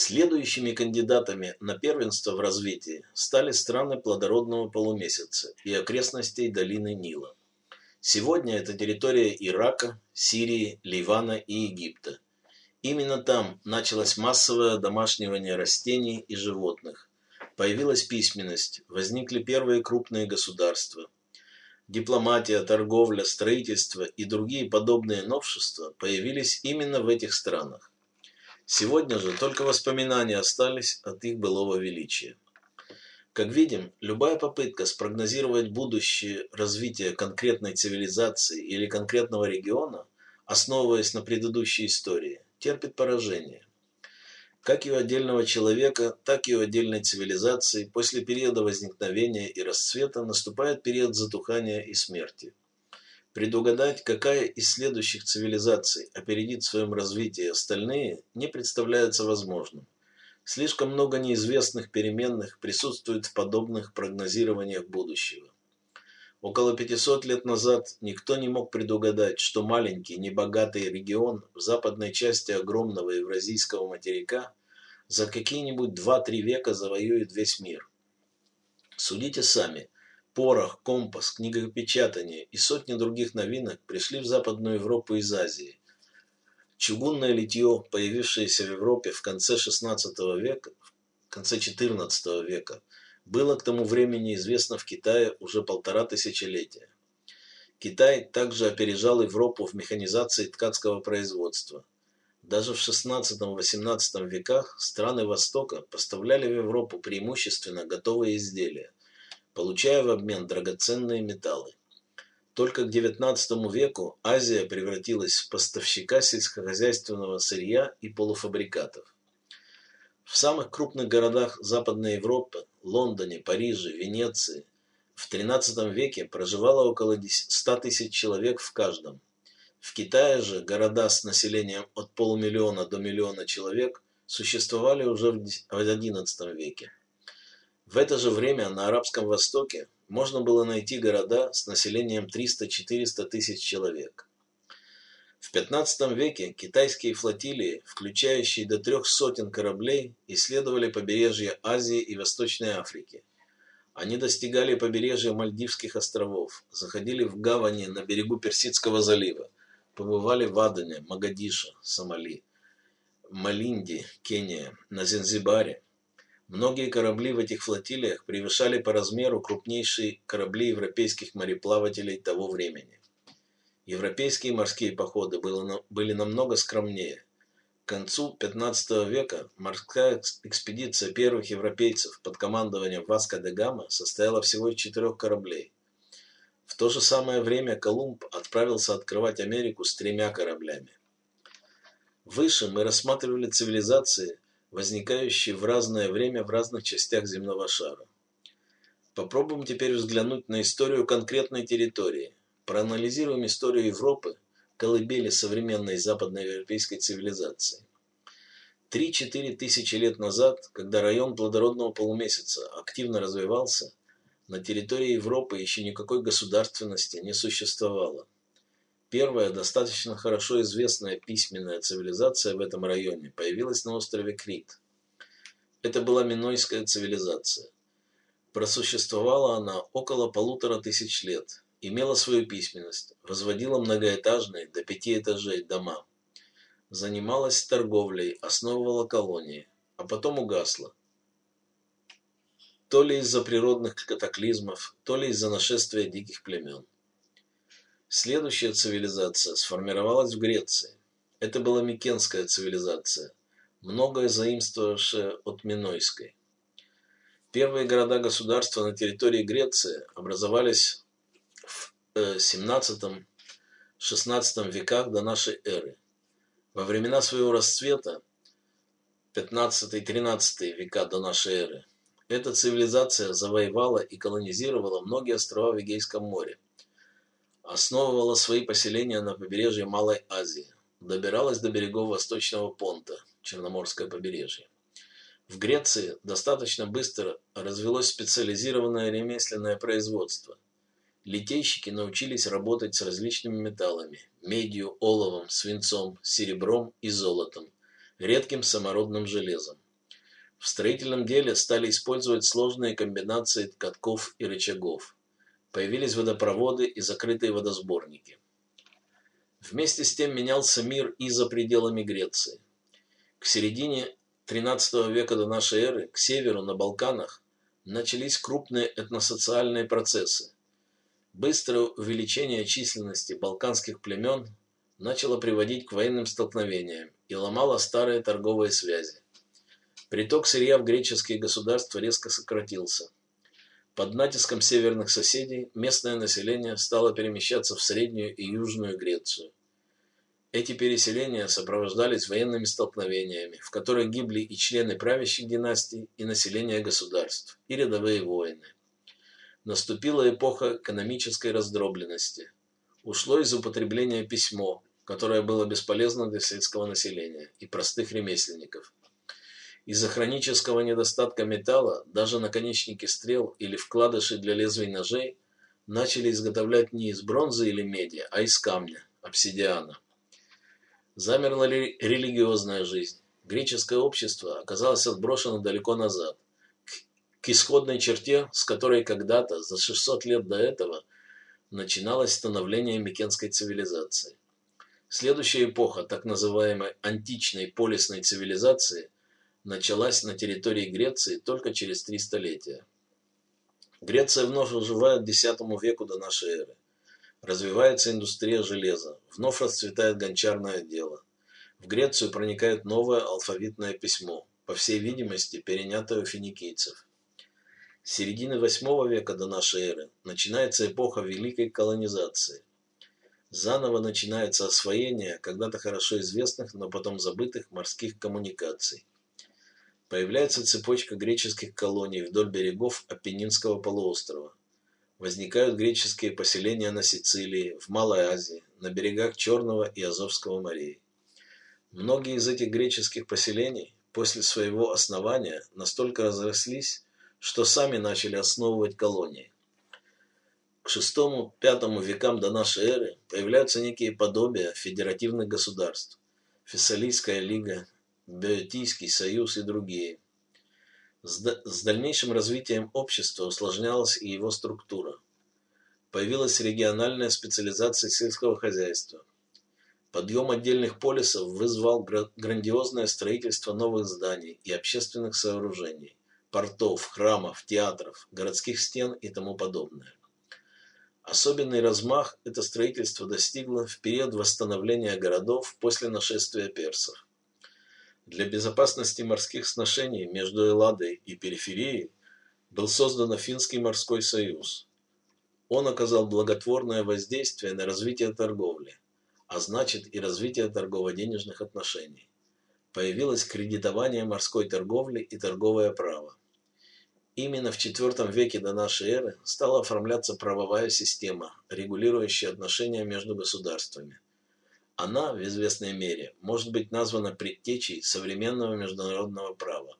Следующими кандидатами на первенство в развитии стали страны плодородного полумесяца и окрестностей долины Нила. Сегодня это территория Ирака, Сирии, Ливана и Египта. Именно там началось массовое домашнивание растений и животных. Появилась письменность, возникли первые крупные государства. Дипломатия, торговля, строительство и другие подобные новшества появились именно в этих странах. Сегодня же только воспоминания остались от их былого величия. Как видим, любая попытка спрогнозировать будущее развитие конкретной цивилизации или конкретного региона, основываясь на предыдущей истории, терпит поражение. Как и у отдельного человека, так и у отдельной цивилизации после периода возникновения и расцвета наступает период затухания и смерти. Предугадать, какая из следующих цивилизаций опередит в своем развитии остальные, не представляется возможным. Слишком много неизвестных переменных присутствует в подобных прогнозированиях будущего. Около 500 лет назад никто не мог предугадать, что маленький, небогатый регион в западной части огромного евразийского материка за какие-нибудь 2-3 века завоюет весь мир. Судите сами – порох, компас, книгопечатание и сотни других новинок пришли в Западную Европу из Азии. Чугунное литье, появившееся в Европе в конце XVI века, в конце XIV века, было к тому времени известно в Китае уже полтора тысячелетия. Китай также опережал Европу в механизации ткацкого производства. Даже в XVI-XVIII веках страны Востока поставляли в Европу преимущественно готовые изделия получая в обмен драгоценные металлы. Только к XIX веку Азия превратилась в поставщика сельскохозяйственного сырья и полуфабрикатов. В самых крупных городах Западной Европы – Лондоне, Париже, Венеции – в XIII веке проживало около 100 тысяч человек в каждом. В Китае же города с населением от полумиллиона до миллиона человек существовали уже в XI веке. В это же время на Арабском Востоке можно было найти города с населением 300-400 тысяч человек. В XV веке китайские флотилии, включающие до трех сотен кораблей, исследовали побережье Азии и Восточной Африки. Они достигали побережья Мальдивских островов, заходили в гавани на берегу Персидского залива, побывали в Адане, Магадише, Сомали, Малинде, Кения, на Занзибаре, Многие корабли в этих флотилиях превышали по размеру крупнейшие корабли европейских мореплавателей того времени. Европейские морские походы были намного скромнее. К концу XV века морская экспедиция первых европейцев под командованием Васко де Гама состояла всего из четырех кораблей. В то же самое время Колумб отправился открывать Америку с тремя кораблями. Выше мы рассматривали цивилизации, возникающие в разное время в разных частях земного шара. Попробуем теперь взглянуть на историю конкретной территории. Проанализируем историю Европы, колыбели современной западноевропейской цивилизации. 3-4 тысячи лет назад, когда район плодородного полумесяца активно развивался, на территории Европы еще никакой государственности не существовало. Первая, достаточно хорошо известная письменная цивилизация в этом районе появилась на острове Крит. Это была Минойская цивилизация. Просуществовала она около полутора тысяч лет, имела свою письменность, возводила многоэтажные до пяти этажей дома, занималась торговлей, основывала колонии, а потом угасла. То ли из-за природных катаклизмов, то ли из-за нашествия диких племен. Следующая цивилизация сформировалась в Греции. Это была Микенская цивилизация, многое заимствовавшая от Минойской. Первые города-государства на территории Греции образовались в XVII-XVI э, веках до нашей эры. Во времена своего расцвета, 15-13 века до нашей эры, эта цивилизация завоевала и колонизировала многие острова в Эгейском море основывала свои поселения на побережье Малой Азии, добиралась до берегов Восточного Понта, Черноморское побережье. В Греции достаточно быстро развелось специализированное ремесленное производство. Литейщики научились работать с различными металлами – медью, оловом, свинцом, серебром и золотом, редким самородным железом. В строительном деле стали использовать сложные комбинации катков и рычагов. Появились водопроводы и закрытые водосборники. Вместе с тем менялся мир и за пределами Греции. К середине XIII века до нашей эры к северу на Балканах начались крупные этносоциальные процессы. Быстрое увеличение численности балканских племен начало приводить к военным столкновениям и ломало старые торговые связи. Приток сырья в греческие государства резко сократился. Под натиском северных соседей местное население стало перемещаться в Среднюю и Южную Грецию. Эти переселения сопровождались военными столкновениями, в которых гибли и члены правящих династий, и население государств, и рядовые воины. Наступила эпоха экономической раздробленности. Ушло из употребления письмо, которое было бесполезно для сельского населения и простых ремесленников. Из-за хронического недостатка металла даже наконечники стрел или вкладыши для лезвий ножей начали изготовлять не из бронзы или меди, а из камня, обсидиана. Замерла ли религиозная жизнь? Греческое общество оказалось отброшено далеко назад, к, к исходной черте, с которой когда-то, за 600 лет до этого, начиналось становление Микенской цивилизации. Следующая эпоха так называемой античной полисной цивилизации – началась на территории Греции только через три столетия. Греция вновь оживает к X веку до нашей эры. Развивается индустрия железа, вновь расцветает гончарное дело. В Грецию проникает новое алфавитное письмо, по всей видимости, перенятое у финикийцев. С середины VIII века до нашей эры начинается эпоха великой колонизации. Заново начинается освоение когда-то хорошо известных, но потом забытых морских коммуникаций. Появляется цепочка греческих колоний вдоль берегов Апеннинского полуострова. Возникают греческие поселения на Сицилии, в Малой Азии, на берегах Черного и Азовского морей. Многие из этих греческих поселений после своего основания настолько разрослись, что сами начали основывать колонии. К VI-V векам до нашей эры появляются некие подобия федеративных государств. Фессалийская лига, Беотийский союз и другие. С дальнейшим развитием общества усложнялась и его структура. Появилась региональная специализация сельского хозяйства. Подъем отдельных полисов вызвал грандиозное строительство новых зданий и общественных сооружений, портов, храмов, театров, городских стен и тому подобное. Особенный размах это строительство достигло в период восстановления городов после нашествия персов. Для безопасности морских сношений между Элладой и периферией был создан Финский морской союз. Он оказал благотворное воздействие на развитие торговли, а значит и развитие торгово-денежных отношений. Появилось кредитование морской торговли и торговое право. Именно в IV веке до нашей эры стала оформляться правовая система, регулирующая отношения между государствами. Она, в известной мере, может быть названа предтечей современного международного права.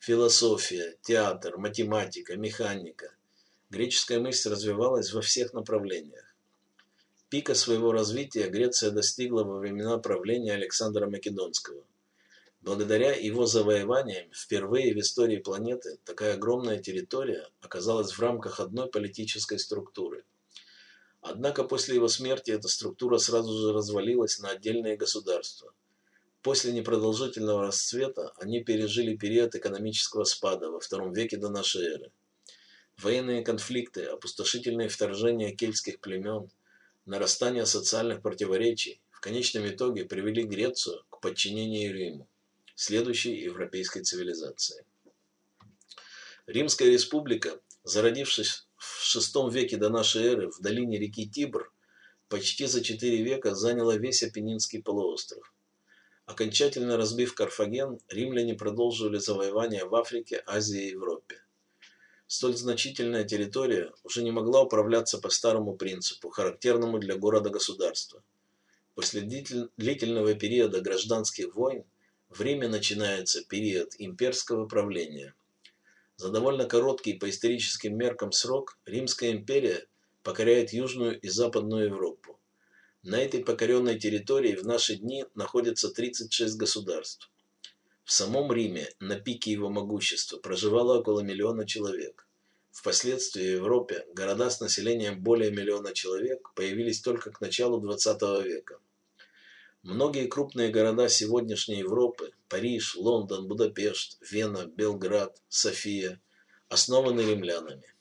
Философия, театр, математика, механика. Греческая мысль развивалась во всех направлениях. Пика своего развития Греция достигла во времена правления Александра Македонского. Благодаря его завоеваниям впервые в истории планеты такая огромная территория оказалась в рамках одной политической структуры – Однако после его смерти эта структура сразу же развалилась на отдельные государства. После непродолжительного расцвета они пережили период экономического спада во втором веке до нашей эры. Военные конфликты, опустошительные вторжения кельтских племен, нарастание социальных противоречий в конечном итоге привели Грецию к подчинению Риму, следующей европейской цивилизации. Римская республика, зародившись VI веке до нашей эры в долине реки Тибр почти за четыре века заняла весь Апеннинский полуостров. Окончательно разбив Карфаген, римляне продолжили завоевание в Африке, Азии и Европе. Столь значительная территория уже не могла управляться по старому принципу, характерному для города-государства. После длительного периода гражданских войн в Риме начинается период имперского правления – за довольно короткий по историческим меркам срок Римская империя покоряет Южную и Западную Европу. На этой покоренной территории в наши дни находится 36 государств. В самом Риме на пике его могущества проживало около миллиона человек. Впоследствии в Европе города с населением более миллиона человек появились только к началу XX века. Многие крупные города сегодняшней Европы – Париж, Лондон, Будапешт, Вена, Белград, София – основаны римлянами.